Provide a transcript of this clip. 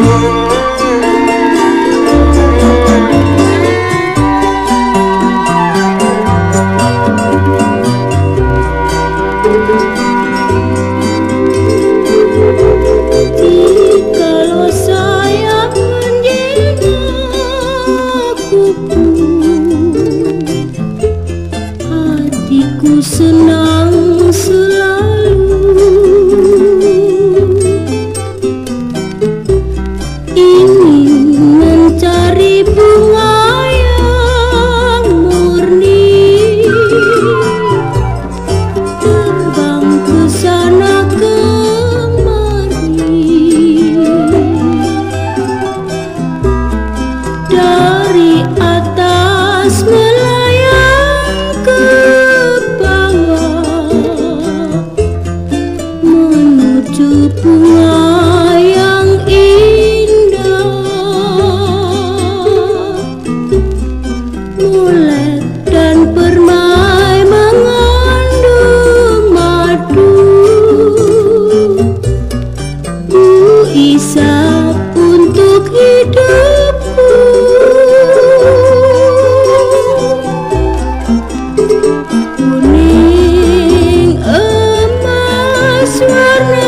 Oh. Turn